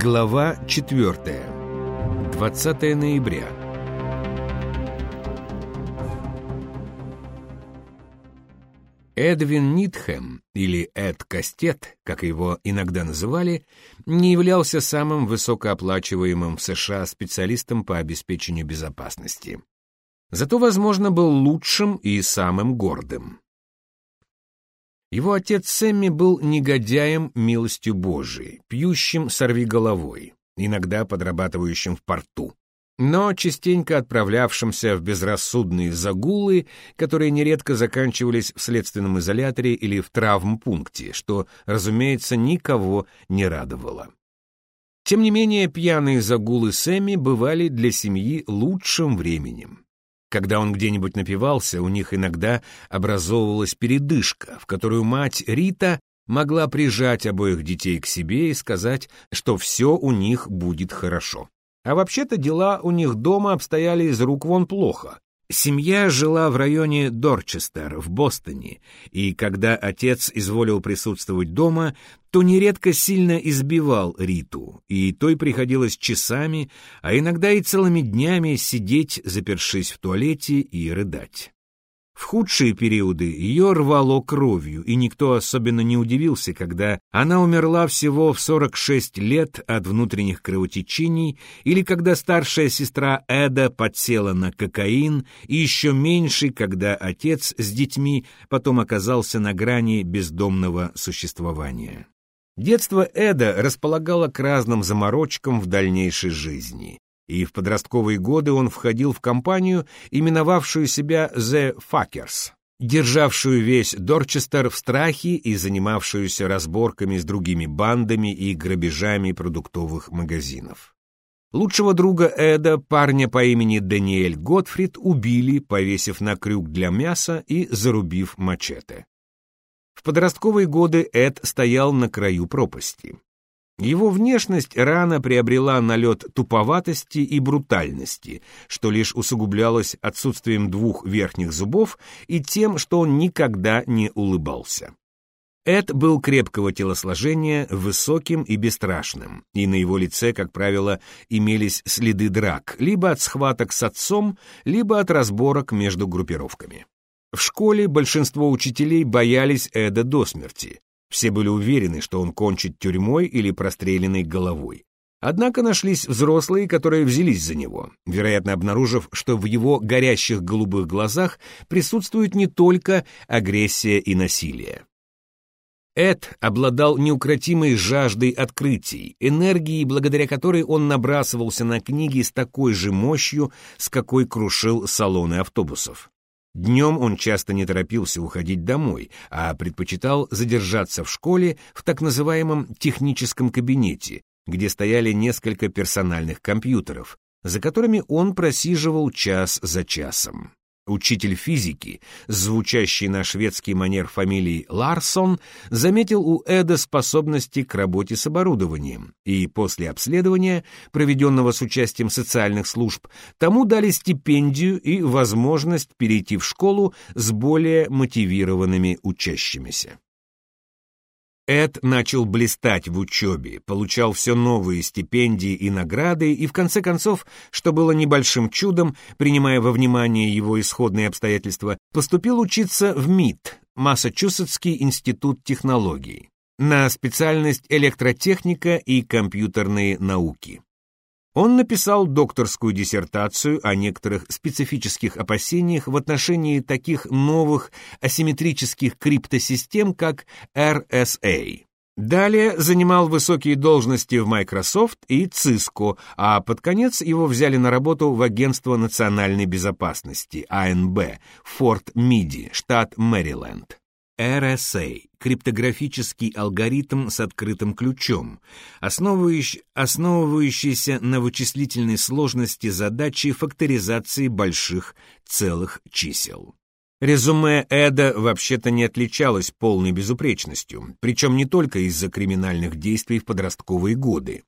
Глава 4. 20 ноября. Эдвин Нитхэм, или Эд Кастет, как его иногда называли, не являлся самым высокооплачиваемым в США специалистом по обеспечению безопасности. Зато, возможно, был лучшим и самым гордым. Его отец Сэмми был негодяем милостью Божией, пьющим сорвиголовой, иногда подрабатывающим в порту, но частенько отправлявшимся в безрассудные загулы, которые нередко заканчивались в следственном изоляторе или в травмпункте, что, разумеется, никого не радовало. Тем не менее, пьяные загулы Сэмми бывали для семьи лучшим временем. Когда он где-нибудь напивался, у них иногда образовывалась передышка, в которую мать Рита могла прижать обоих детей к себе и сказать, что все у них будет хорошо. А вообще-то дела у них дома обстояли из рук вон плохо. Семья жила в районе Дорчестер, в Бостоне, и когда отец изволил присутствовать дома, то нередко сильно избивал Риту, и той приходилось часами, а иногда и целыми днями сидеть, запершись в туалете и рыдать. В худшие периоды ее рвало кровью, и никто особенно не удивился, когда она умерла всего в 46 лет от внутренних кровотечений, или когда старшая сестра Эда подсела на кокаин, и еще меньше, когда отец с детьми потом оказался на грани бездомного существования. Детство Эда располагало к разным заморочкам в дальнейшей жизни и в подростковые годы он входил в компанию, именовавшую себя «The Fuckers», державшую весь Дорчестер в страхе и занимавшуюся разборками с другими бандами и грабежами продуктовых магазинов. Лучшего друга Эда, парня по имени Даниэль Готфрид, убили, повесив на крюк для мяса и зарубив мачете. В подростковые годы Эд стоял на краю пропасти. Его внешность рано приобрела налет туповатости и брутальности, что лишь усугублялось отсутствием двух верхних зубов и тем, что он никогда не улыбался. Эд был крепкого телосложения, высоким и бесстрашным, и на его лице, как правило, имелись следы драк, либо от схваток с отцом, либо от разборок между группировками. В школе большинство учителей боялись Эда до смерти, все были уверены, что он кончит тюрьмой или простреленной головой. Однако нашлись взрослые, которые взялись за него, вероятно, обнаружив, что в его горящих голубых глазах присутствует не только агрессия и насилие. Эд обладал неукротимой жаждой открытий, энергией, благодаря которой он набрасывался на книги с такой же мощью, с какой крушил салоны автобусов. Днем он часто не торопился уходить домой, а предпочитал задержаться в школе в так называемом техническом кабинете, где стояли несколько персональных компьютеров, за которыми он просиживал час за часом. Учитель физики, звучащий на шведский манер фамилии Ларсон, заметил у Эда способности к работе с оборудованием, и после обследования, проведенного с участием социальных служб, тому дали стипендию и возможность перейти в школу с более мотивированными учащимися. Эд начал блистать в учебе, получал все новые стипендии и награды, и в конце концов, что было небольшим чудом, принимая во внимание его исходные обстоятельства, поступил учиться в МИТ, Массачусетский институт технологий, на специальность электротехника и компьютерные науки. Он написал докторскую диссертацию о некоторых специфических опасениях в отношении таких новых асимметрических криптосистем, как RSA. Далее занимал высокие должности в Microsoft и Cisco, а под конец его взяли на работу в Агентство национальной безопасности, АНБ, Форт Миди, штат Мэриленд. RSA — криптографический алгоритм с открытым ключом, основывающий, основывающийся на вычислительной сложности задачи факторизации больших целых чисел. Резюме Эда вообще-то не отличалось полной безупречностью, причем не только из-за криминальных действий в подростковые годы.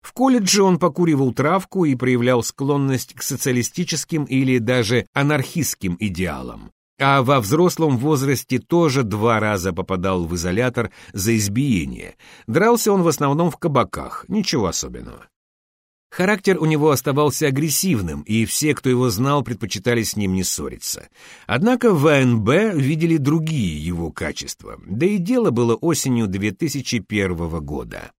В колледже он покуривал травку и проявлял склонность к социалистическим или даже анархистским идеалам, а во взрослом возрасте тоже два раза попадал в изолятор за избиение. Дрался он в основном в кабаках, ничего особенного. Характер у него оставался агрессивным, и все, кто его знал, предпочитали с ним не ссориться. Однако в АНБ видели другие его качества, да и дело было осенью 2001 года.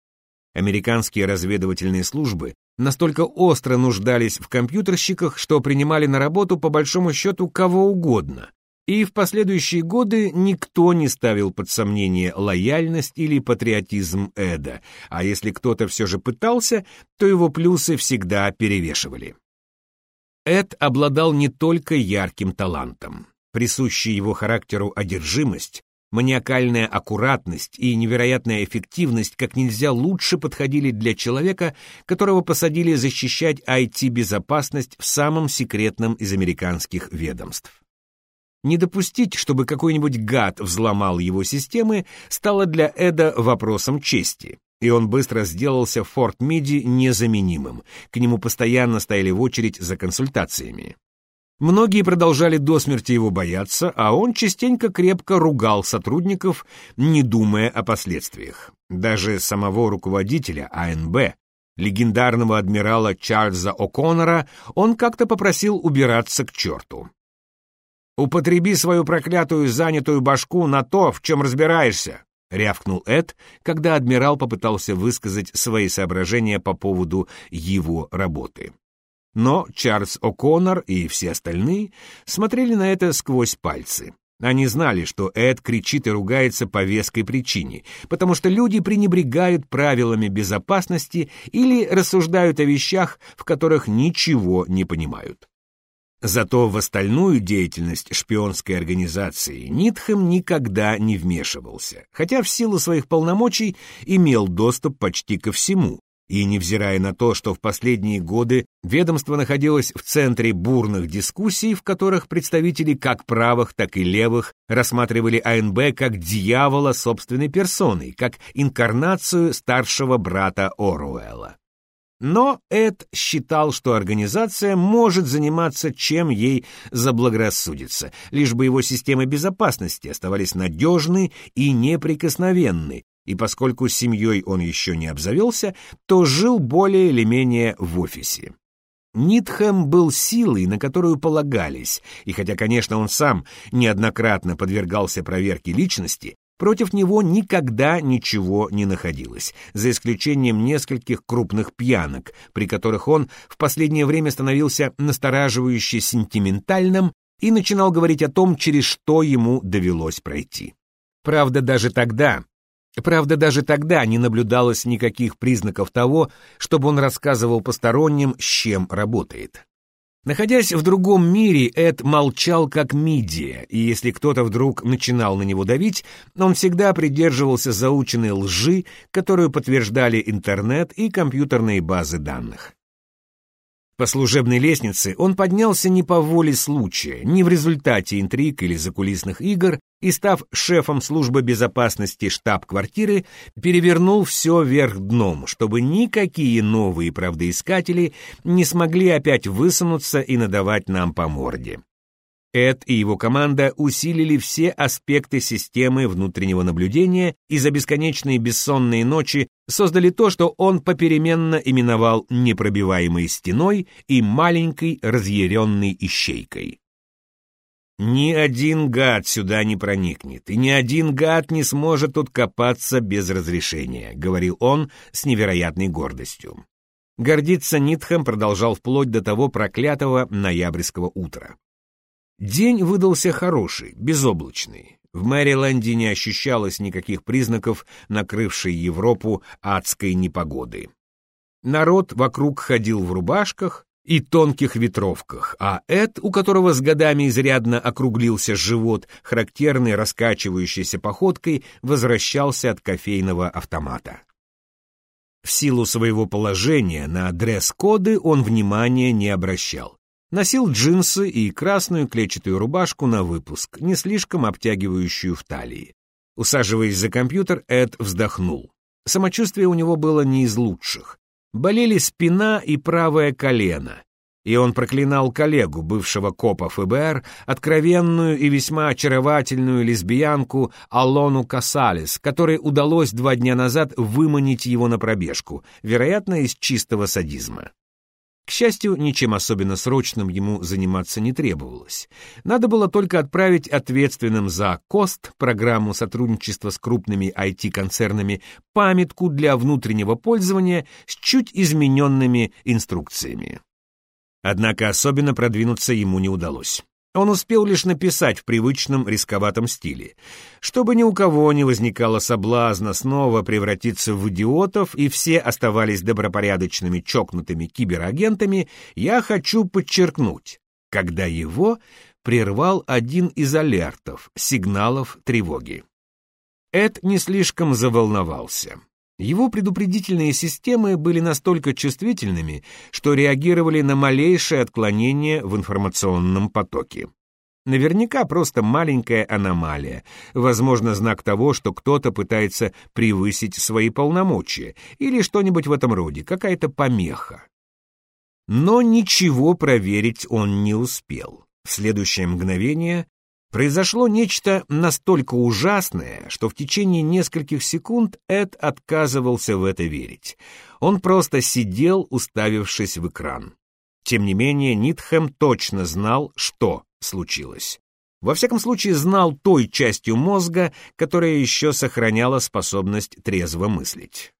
Американские разведывательные службы настолько остро нуждались в компьютерщиках, что принимали на работу по большому счету кого угодно, и в последующие годы никто не ставил под сомнение лояльность или патриотизм Эда, а если кто-то все же пытался, то его плюсы всегда перевешивали. Эд обладал не только ярким талантом. Присущая его характеру одержимость, маниакальная аккуратность и невероятная эффективность как нельзя лучше подходили для человека, которого посадили защищать IT-безопасность в самом секретном из американских ведомств. Не допустить, чтобы какой-нибудь гад взломал его системы, стало для Эда вопросом чести, и он быстро сделался в Форт Миди незаменимым. К нему постоянно стояли в очередь за консультациями. Многие продолжали до смерти его бояться, а он частенько крепко ругал сотрудников, не думая о последствиях. Даже самого руководителя АНБ, легендарного адмирала Чарльза О'Коннора, он как-то попросил убираться к черту. «Употреби свою проклятую занятую башку на то, в чем разбираешься», — рявкнул Эд, когда адмирал попытался высказать свои соображения по поводу его работы. Но Чарльз О'Коннор и все остальные смотрели на это сквозь пальцы. Они знали, что Эд кричит и ругается по веской причине, потому что люди пренебрегают правилами безопасности или рассуждают о вещах, в которых ничего не понимают. Зато в остальную деятельность шпионской организации Нитхэм никогда не вмешивался, хотя в силу своих полномочий имел доступ почти ко всему, и невзирая на то, что в последние годы ведомство находилось в центре бурных дискуссий, в которых представители как правых, так и левых рассматривали АНБ как дьявола собственной персоной, как инкарнацию старшего брата Оруэлла. Но Эд считал, что организация может заниматься чем ей заблагорассудится, лишь бы его системы безопасности оставались надежны и неприкосновенны, и поскольку семьей он еще не обзавелся, то жил более или менее в офисе. Нитхэм был силой, на которую полагались, и хотя, конечно, он сам неоднократно подвергался проверке личности, Против него никогда ничего не находилось, за исключением нескольких крупных пьянок, при которых он в последнее время становился настораживающе сентиментальным и начинал говорить о том, через что ему довелось пройти. Правда, даже тогда, правда, даже тогда не наблюдалось никаких признаков того, чтобы он рассказывал посторонним, с чем работает. Находясь в другом мире, Эд молчал как мидия, и если кто-то вдруг начинал на него давить, он всегда придерживался заученной лжи, которую подтверждали интернет и компьютерные базы данных. По служебной лестнице он поднялся не по воле случая, не в результате интриг или закулисных игр, и, став шефом службы безопасности штаб-квартиры, перевернул все вверх дном, чтобы никакие новые правдоискатели не смогли опять высунуться и надавать нам по морде. Эд и его команда усилили все аспекты системы внутреннего наблюдения и за бесконечные бессонные ночи создали то, что он попеременно именовал непробиваемой стеной и маленькой разъяренной ищейкой. Ни один гад сюда не проникнет, и ни один гад не сможет тут копаться без разрешения, говорил он с невероятной гордостью. Гордиться Нитхэм продолжал вплоть до того проклятого ноябрьского утра. День выдался хороший, безоблачный. В Мэриленде не ощущалось никаких признаков накрывшей Европу адской непогоды. Народ вокруг ходил в рубашках и тонких ветровках, а Эд, у которого с годами изрядно округлился живот, характерной раскачивающейся походкой, возвращался от кофейного автомата. В силу своего положения на дресс-коды он внимания не обращал. Носил джинсы и красную клетчатую рубашку на выпуск, не слишком обтягивающую в талии. Усаживаясь за компьютер, Эд вздохнул. Самочувствие у него было не из лучших. Болели спина и правое колено. и он проклинал коллегу, бывшего копа ФБР, откровенную и весьма очаровательную лесбиянку Алону Касалес, которой удалось два дня назад выманить его на пробежку, вероятно, из чистого садизма. К счастью, ничем особенно срочным ему заниматься не требовалось. Надо было только отправить ответственным за КОСТ, программу сотрудничества с крупными IT-концернами, памятку для внутреннего пользования с чуть измененными инструкциями. Однако особенно продвинуться ему не удалось. Он успел лишь написать в привычном рисковатом стиле. Чтобы ни у кого не возникало соблазна снова превратиться в идиотов и все оставались добропорядочными чокнутыми киберагентами, я хочу подчеркнуть, когда его прервал один из алертов, сигналов тревоги. Эд не слишком заволновался. Его предупредительные системы были настолько чувствительными, что реагировали на малейшее отклонение в информационном потоке. Наверняка просто маленькая аномалия, возможно, знак того, что кто-то пытается превысить свои полномочия, или что-нибудь в этом роде, какая-то помеха. Но ничего проверить он не успел. В следующее мгновение Произошло нечто настолько ужасное, что в течение нескольких секунд Эд отказывался в это верить. Он просто сидел, уставившись в экран. Тем не менее, Нитхэм точно знал, что случилось. Во всяком случае, знал той частью мозга, которая еще сохраняла способность трезво мыслить.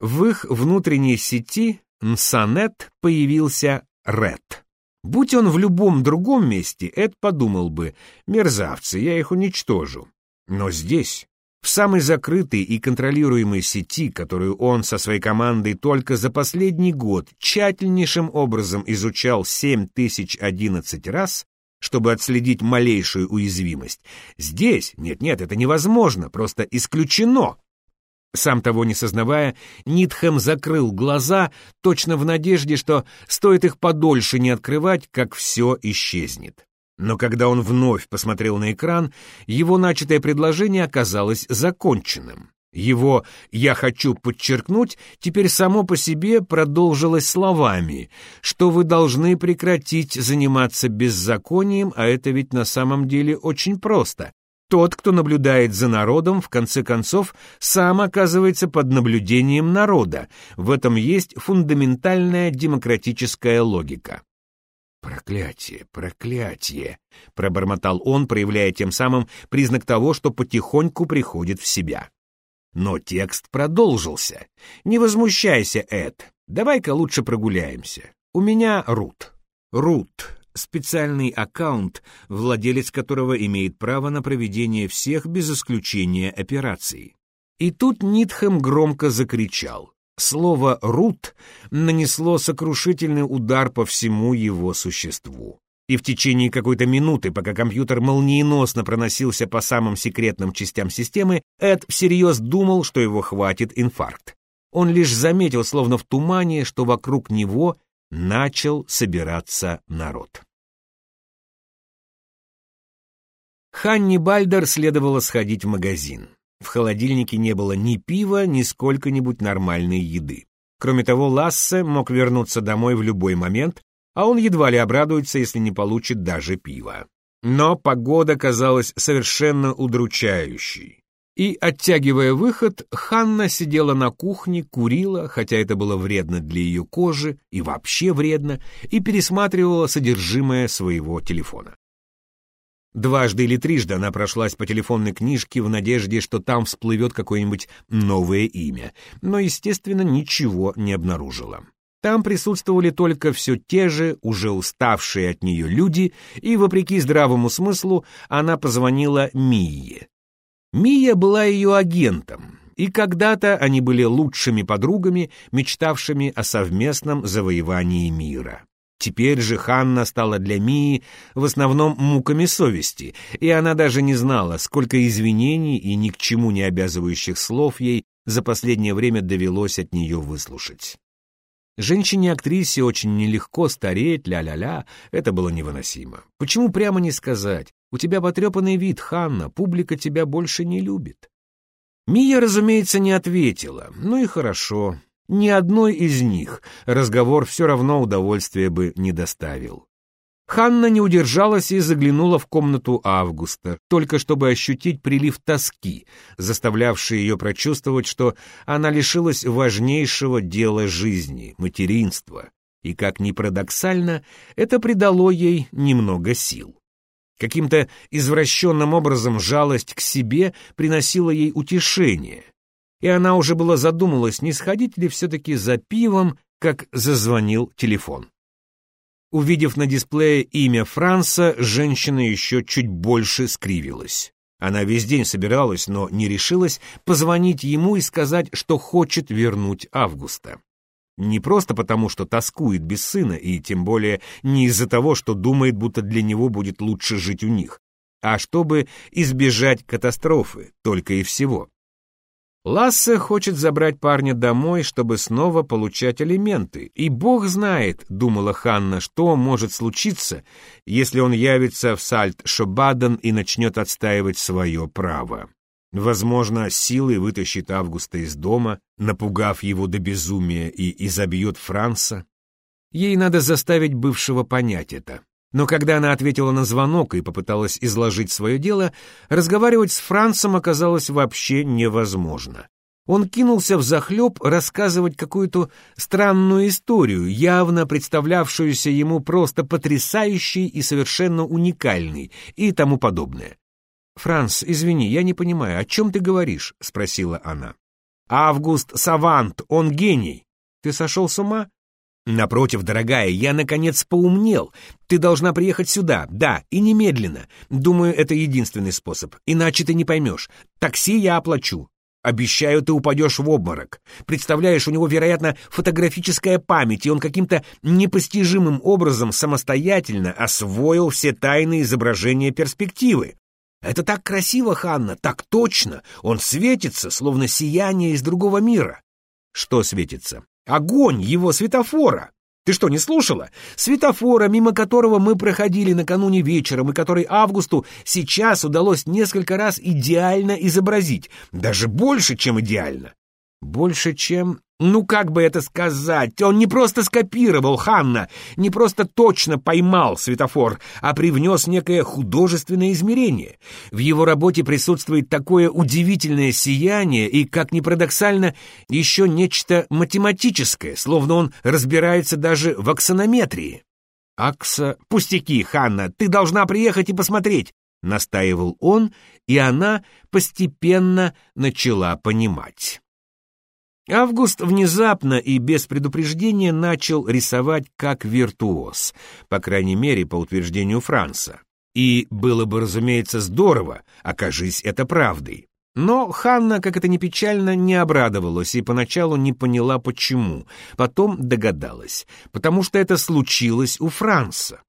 В их внутренней сети Нсанет появился Ред. Будь он в любом другом месте, Эд подумал бы, мерзавцы, я их уничтожу. Но здесь, в самой закрытой и контролируемой сети, которую он со своей командой только за последний год тщательнейшим образом изучал 7011 раз, чтобы отследить малейшую уязвимость, здесь, нет-нет, это невозможно, просто исключено. Сам того не сознавая, Нитхэм закрыл глаза, точно в надежде, что стоит их подольше не открывать, как все исчезнет. Но когда он вновь посмотрел на экран, его начатое предложение оказалось законченным. Его «я хочу подчеркнуть» теперь само по себе продолжилось словами, что вы должны прекратить заниматься беззаконием, а это ведь на самом деле очень просто. Тот, кто наблюдает за народом, в конце концов, сам оказывается под наблюдением народа. В этом есть фундаментальная демократическая логика. «Проклятие, проклятие!» — пробормотал он, проявляя тем самым признак того, что потихоньку приходит в себя. Но текст продолжился. «Не возмущайся, Эд. Давай-ка лучше прогуляемся. У меня Рут. Рут, специальный аккаунт, владелец которого имеет право на проведение всех без исключения операций. И тут Нитхэм громко закричал. Слово «рут» нанесло сокрушительный удар по всему его существу. И в течение какой-то минуты, пока компьютер молниеносно проносился по самым секретным частям системы, Эд всерьез думал, что его хватит инфаркт. Он лишь заметил, словно в тумане, что вокруг него начал собираться народ. Ханни Бальдер следовало сходить в магазин. В холодильнике не было ни пива, ни сколько-нибудь нормальной еды. Кроме того, Лассе мог вернуться домой в любой момент, а он едва ли обрадуется, если не получит даже пива. Но погода казалась совершенно удручающей. И, оттягивая выход, Ханна сидела на кухне, курила, хотя это было вредно для ее кожи и вообще вредно, и пересматривала содержимое своего телефона. Дважды или трижды она прошлась по телефонной книжке в надежде, что там всплывет какое-нибудь новое имя, но, естественно, ничего не обнаружила. Там присутствовали только все те же, уже уставшие от нее люди, и, вопреки здравому смыслу, она позвонила Мие. Мия была ее агентом, и когда-то они были лучшими подругами, мечтавшими о совместном завоевании мира. Теперь же Ханна стала для Мии в основном муками совести, и она даже не знала, сколько извинений и ни к чему не обязывающих слов ей за последнее время довелось от нее выслушать. Женщине-актрисе очень нелегко стареть, ля-ля-ля, это было невыносимо. Почему прямо не сказать? У тебя потрепанный вид, Ханна, публика тебя больше не любит. Мия, разумеется, не ответила. Ну и хорошо. Ни одной из них разговор все равно удовольствия бы не доставил. Ханна не удержалась и заглянула в комнату Августа, только чтобы ощутить прилив тоски, заставлявший ее прочувствовать, что она лишилась важнейшего дела жизни — материнства. И, как ни парадоксально, это придало ей немного сил. Каким-то извращенным образом жалость к себе приносила ей утешение, и она уже была задумалась, не сходить ли все-таки за пивом, как зазвонил телефон. Увидев на дисплее имя Франца, женщина еще чуть больше скривилась. Она весь день собиралась, но не решилась позвонить ему и сказать, что хочет вернуть Августа. Не просто потому, что тоскует без сына, и тем более не из-за того, что думает, будто для него будет лучше жить у них, а чтобы избежать катастрофы, только и всего. Лассе хочет забрать парня домой, чтобы снова получать алименты. И бог знает, думала Ханна, что может случиться, если он явится в Сальт-Шобаден и начнет отстаивать свое право. Возможно, силой вытащит Августа из дома, напугав его до безумия и изобьет Франца. Ей надо заставить бывшего понять это. Но когда она ответила на звонок и попыталась изложить свое дело, разговаривать с Францем оказалось вообще невозможно. Он кинулся в захлеб рассказывать какую-то странную историю, явно представлявшуюся ему просто потрясающей и совершенно уникальной и тому подобное. «Франц, извини, я не понимаю, о чем ты говоришь?» — спросила она. «Август Савант, он гений. Ты сошел с ума? «Напротив, дорогая, я, наконец, поумнел. Ты должна приехать сюда, да, и немедленно. Думаю, это единственный способ, иначе ты не поймешь. Такси я оплачу. Обещаю, ты упадешь в обморок. Представляешь, у него, вероятно, фотографическая память, и он каким-то непостижимым образом самостоятельно освоил все тайны изображения перспективы. Это так красиво, Ханна, так точно. Он светится, словно сияние из другого мира. Что светится? Огонь его светофора! Ты что, не слушала? Светофора, мимо которого мы проходили накануне вечером, и который Августу сейчас удалось несколько раз идеально изобразить. Даже больше, чем идеально. Больше, чем... Ну, как бы это сказать? Он не просто скопировал Ханна, не просто точно поймал светофор, а привнес некое художественное измерение. В его работе присутствует такое удивительное сияние и, как ни парадоксально, еще нечто математическое, словно он разбирается даже в аксонометрии. «Акса... Пустяки, Ханна, ты должна приехать и посмотреть!» — настаивал он, и она постепенно начала понимать. Август внезапно и без предупреждения начал рисовать как виртуоз, по крайней мере, по утверждению Франца. И было бы, разумеется, здорово, окажись это правдой. Но Ханна, как это ни печально, не обрадовалась и поначалу не поняла, почему. Потом догадалась, потому что это случилось у Франца.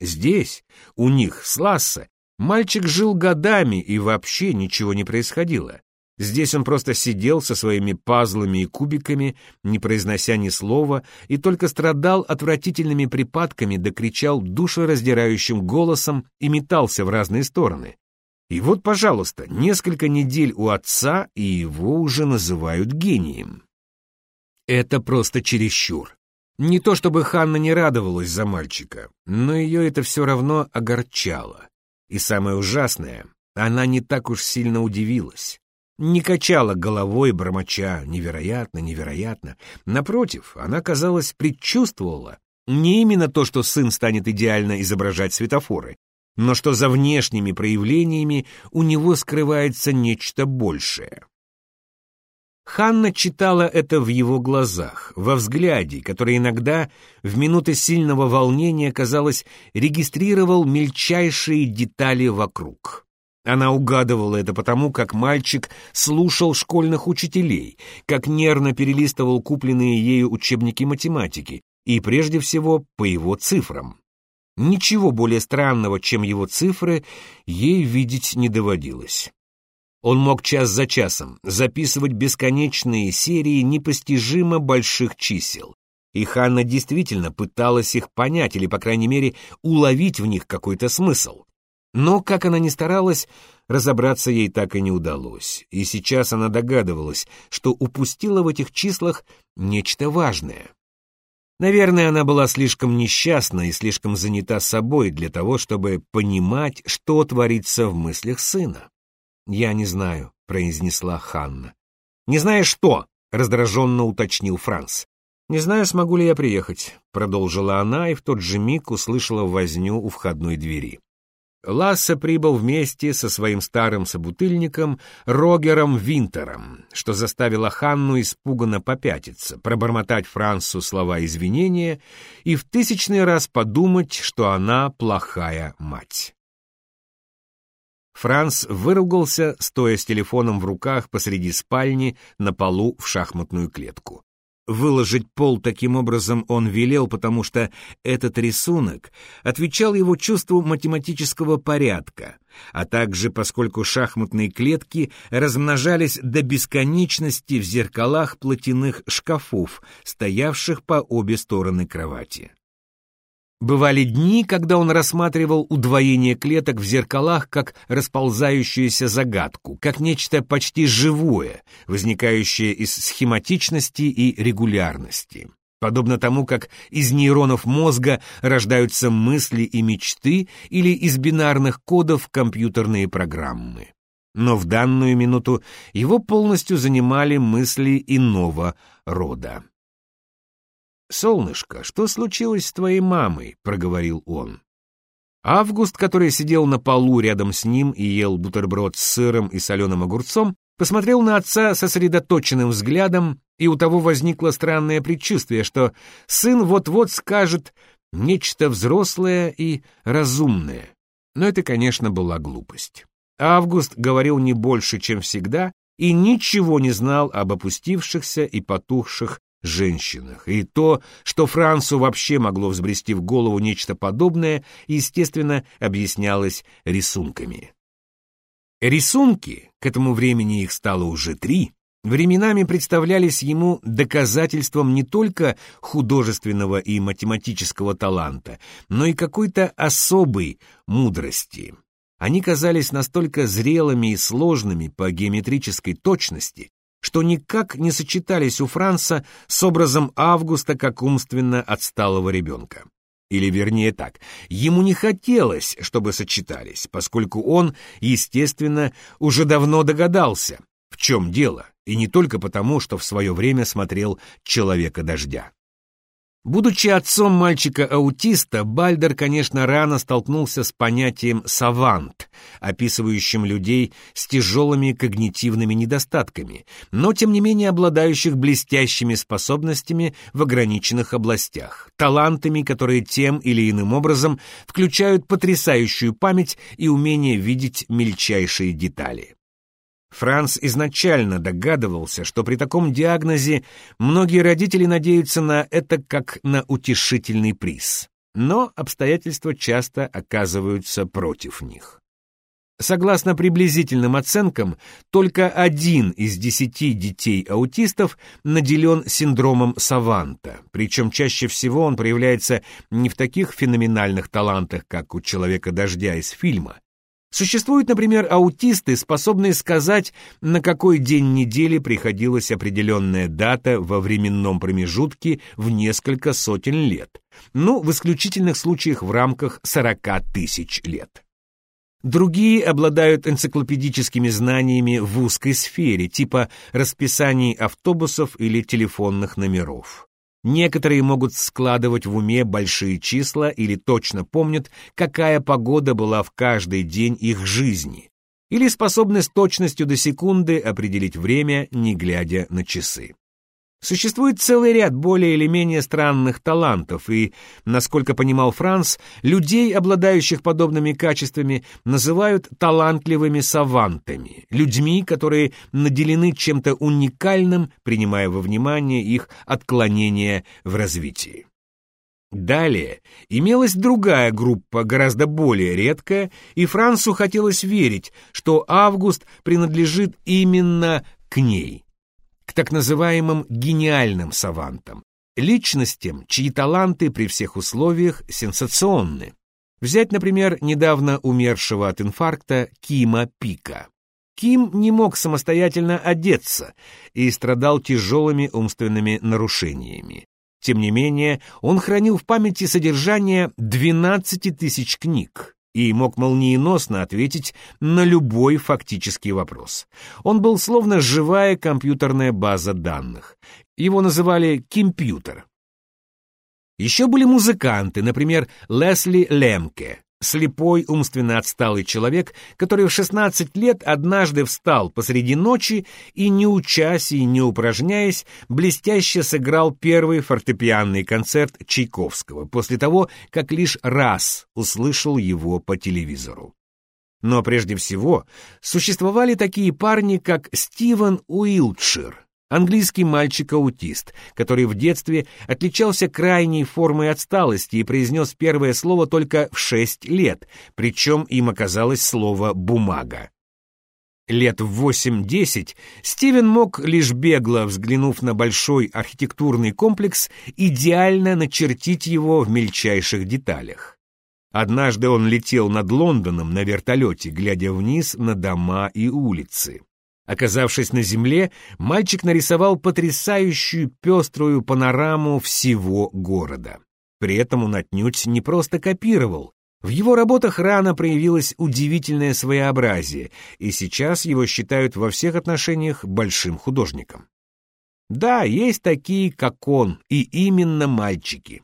Здесь, у них, с Ласса, мальчик жил годами и вообще ничего не происходило. Здесь он просто сидел со своими пазлами и кубиками, не произнося ни слова, и только страдал отвратительными припадками, да кричал душераздирающим голосом и метался в разные стороны. И вот, пожалуйста, несколько недель у отца, и его уже называют гением. Это просто чересчур. Не то чтобы Ханна не радовалась за мальчика, но ее это все равно огорчало. И самое ужасное, она не так уж сильно удивилась не качала головой, бормоча «невероятно, невероятно». Напротив, она, казалось, предчувствовала не именно то, что сын станет идеально изображать светофоры, но что за внешними проявлениями у него скрывается нечто большее. Ханна читала это в его глазах, во взгляде, который иногда, в минуты сильного волнения, казалось, регистрировал мельчайшие детали вокруг. Она угадывала это потому, как мальчик слушал школьных учителей, как нервно перелистывал купленные ею учебники математики, и прежде всего по его цифрам. Ничего более странного, чем его цифры, ей видеть не доводилось. Он мог час за часом записывать бесконечные серии непостижимо больших чисел. И Ханна действительно пыталась их понять или, по крайней мере, уловить в них какой-то смысл. Но, как она ни старалась, разобраться ей так и не удалось, и сейчас она догадывалась, что упустила в этих числах нечто важное. Наверное, она была слишком несчастна и слишком занята собой для того, чтобы понимать, что творится в мыслях сына. «Я не знаю», — произнесла Ханна. «Не знаешь что?» — раздраженно уточнил Франц. «Не знаю, смогу ли я приехать», — продолжила она и в тот же миг услышала возню у входной двери. Лассе прибыл вместе со своим старым собутыльником Рогером Винтером, что заставило Ханну испуганно попятиться, пробормотать Франсу слова извинения и в тысячный раз подумать, что она плохая мать. Франц выругался, стоя с телефоном в руках посреди спальни на полу в шахматную клетку. Выложить пол таким образом он велел, потому что этот рисунок отвечал его чувству математического порядка, а также поскольку шахматные клетки размножались до бесконечности в зеркалах платяных шкафов, стоявших по обе стороны кровати. Бывали дни, когда он рассматривал удвоение клеток в зеркалах как расползающуюся загадку, как нечто почти живое, возникающее из схематичности и регулярности. Подобно тому, как из нейронов мозга рождаются мысли и мечты или из бинарных кодов компьютерные программы. Но в данную минуту его полностью занимали мысли иного рода. «Солнышко, что случилось с твоей мамой?» — проговорил он. Август, который сидел на полу рядом с ним и ел бутерброд с сыром и соленым огурцом, посмотрел на отца сосредоточенным взглядом, и у того возникло странное предчувствие, что сын вот-вот скажет нечто взрослое и разумное. Но это, конечно, была глупость. Август говорил не больше, чем всегда, и ничего не знал об опустившихся и потухших женщинах, и то, что Францу вообще могло взбрести в голову нечто подобное, естественно, объяснялось рисунками. Рисунки, к этому времени их стало уже три, временами представлялись ему доказательством не только художественного и математического таланта, но и какой-то особой мудрости. Они казались настолько зрелыми и сложными по геометрической точности, что никак не сочетались у Франца с образом Августа как умственно отсталого ребенка. Или вернее так, ему не хотелось, чтобы сочетались, поскольку он, естественно, уже давно догадался, в чем дело, и не только потому, что в свое время смотрел «Человека дождя». Будучи отцом мальчика-аутиста, Бальдер, конечно, рано столкнулся с понятием «савант», описывающим людей с тяжелыми когнитивными недостатками, но, тем не менее, обладающих блестящими способностями в ограниченных областях, талантами, которые тем или иным образом включают потрясающую память и умение видеть мельчайшие детали. Франц изначально догадывался, что при таком диагнозе многие родители надеются на это как на утешительный приз. Но обстоятельства часто оказываются против них. Согласно приблизительным оценкам, только один из десяти детей-аутистов наделен синдромом Саванта, причем чаще всего он проявляется не в таких феноменальных талантах, как у «Человека-дождя» из фильма, Существуют, например, аутисты, способные сказать, на какой день недели приходилась определенная дата во временном промежутке в несколько сотен лет, ну, в исключительных случаях в рамках 40 тысяч лет. Другие обладают энциклопедическими знаниями в узкой сфере, типа расписаний автобусов или телефонных номеров. Некоторые могут складывать в уме большие числа или точно помнят, какая погода была в каждый день их жизни, или способны с точностью до секунды определить время, не глядя на часы. Существует целый ряд более или менее странных талантов, и, насколько понимал Франц, людей, обладающих подобными качествами, называют талантливыми савантами, людьми, которые наделены чем-то уникальным, принимая во внимание их отклонения в развитии. Далее имелась другая группа, гораздо более редкая, и Францу хотелось верить, что Август принадлежит именно к ней к так называемым гениальным савантам, личностям, чьи таланты при всех условиях сенсационны. Взять, например, недавно умершего от инфаркта Кима Пика. Ким не мог самостоятельно одеться и страдал тяжелыми умственными нарушениями. Тем не менее, он хранил в памяти содержание 12 тысяч книг и мог молниеносно ответить на любой фактический вопрос. Он был словно живая компьютерная база данных. Его называли «компьютер». Еще были музыканты, например, Лесли Лемке, слепой, умственно отсталый человек, который в 16 лет однажды встал посреди ночи и, не учась и не упражняясь, блестяще сыграл первый фортепианный концерт Чайковского после того, как лишь раз услышал его по телевизору. Но прежде всего существовали такие парни, как Стивен Уилтшир, Английский мальчик-аутист, который в детстве отличался крайней формой отсталости и произнес первое слово только в шесть лет, причем им оказалось слово «бумага». Лет в восемь-десять Стивен мог, лишь бегло взглянув на большой архитектурный комплекс, идеально начертить его в мельчайших деталях. Однажды он летел над Лондоном на вертолете, глядя вниз на дома и улицы. Оказавшись на земле, мальчик нарисовал потрясающую пеструю панораму всего города. При этом он отнюдь не просто копировал. В его работах рано проявилось удивительное своеобразие, и сейчас его считают во всех отношениях большим художником. Да, есть такие, как он, и именно мальчики.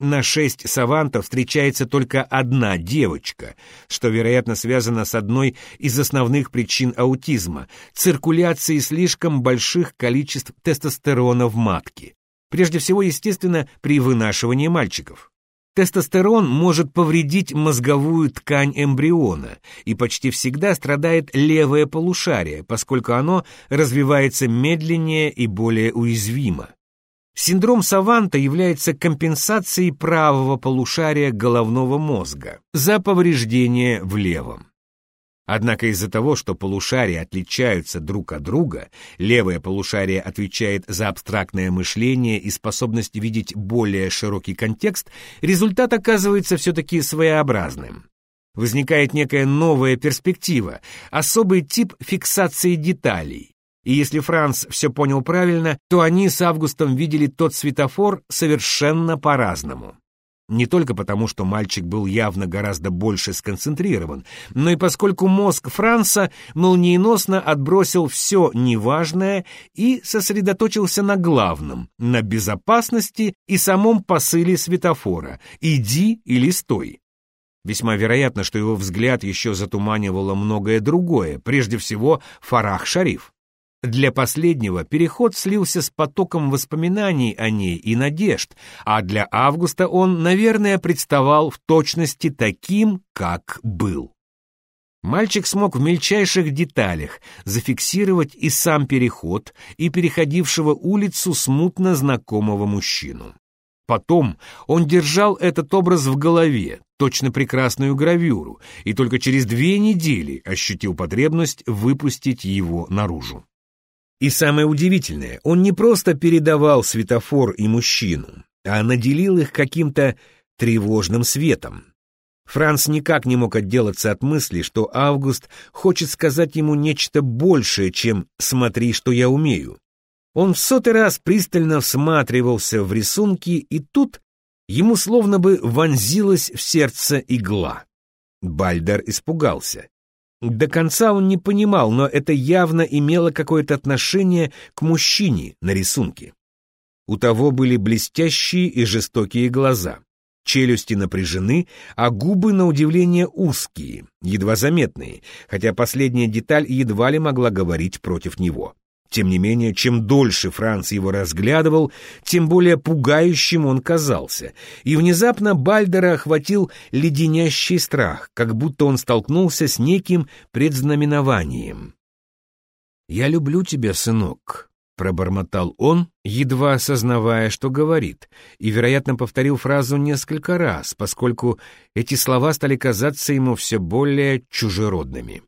На шесть савантов встречается только одна девочка, что, вероятно, связано с одной из основных причин аутизма – циркуляцией слишком больших количеств тестостерона в матке. Прежде всего, естественно, при вынашивании мальчиков. Тестостерон может повредить мозговую ткань эмбриона, и почти всегда страдает левое полушарие, поскольку оно развивается медленнее и более уязвимо. Синдром Саванта является компенсацией правого полушария головного мозга за повреждение в левом. Однако из-за того, что полушария отличаются друг от друга, левое полушарие отвечает за абстрактное мышление и способность видеть более широкий контекст, результат оказывается все-таки своеобразным. Возникает некая новая перспектива, особый тип фиксации деталей, и если Франц все понял правильно, то они с Августом видели тот светофор совершенно по-разному. Не только потому, что мальчик был явно гораздо больше сконцентрирован, но и поскольку мозг Франца молниеносно отбросил все неважное и сосредоточился на главном, на безопасности и самом посыле светофора «иди или стой». Весьма вероятно, что его взгляд еще затуманивало многое другое, прежде всего Фарах Шариф. Для последнего переход слился с потоком воспоминаний о ней и надежд, а для Августа он, наверное, представал в точности таким, как был. Мальчик смог в мельчайших деталях зафиксировать и сам переход, и переходившего улицу смутно знакомого мужчину. Потом он держал этот образ в голове, точно прекрасную гравюру, и только через две недели ощутил потребность выпустить его наружу. И самое удивительное, он не просто передавал светофор и мужчину, а наделил их каким-то тревожным светом. Франц никак не мог отделаться от мысли, что Август хочет сказать ему нечто большее, чем «смотри, что я умею». Он в сотый раз пристально всматривался в рисунки, и тут ему словно бы вонзилась в сердце игла. Бальдер испугался. До конца он не понимал, но это явно имело какое-то отношение к мужчине на рисунке. У того были блестящие и жестокие глаза, челюсти напряжены, а губы, на удивление, узкие, едва заметные, хотя последняя деталь едва ли могла говорить против него. Тем не менее, чем дольше Франц его разглядывал, тем более пугающим он казался, и внезапно Бальдера охватил леденящий страх, как будто он столкнулся с неким предзнаменованием. «Я люблю тебя, сынок», — пробормотал он, едва осознавая, что говорит, и, вероятно, повторил фразу несколько раз, поскольку эти слова стали казаться ему все более чужеродными.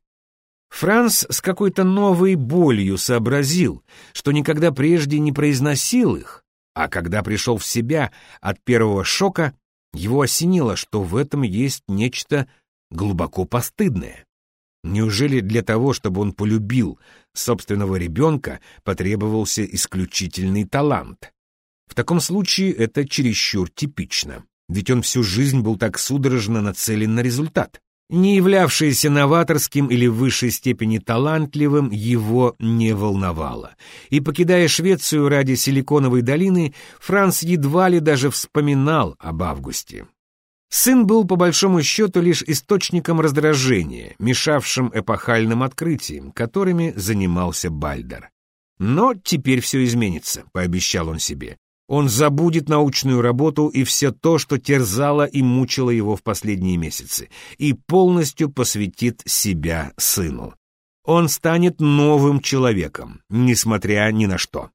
Франц с какой-то новой болью сообразил, что никогда прежде не произносил их, а когда пришел в себя от первого шока, Его осенило, что в этом есть нечто глубоко постыдное. Неужели для того, чтобы он полюбил собственного ребенка, потребовался исключительный талант? В таком случае это чересчур типично, ведь он всю жизнь был так судорожно нацелен на результат. Не являвшийся новаторским или в высшей степени талантливым, его не волновало. И, покидая Швецию ради Силиконовой долины, Франц едва ли даже вспоминал об Августе. Сын был, по большому счету, лишь источником раздражения, мешавшим эпохальным открытиям, которыми занимался Бальдер. Но теперь все изменится, пообещал он себе. Он забудет научную работу и все то, что терзало и мучило его в последние месяцы, и полностью посвятит себя сыну. Он станет новым человеком, несмотря ни на что.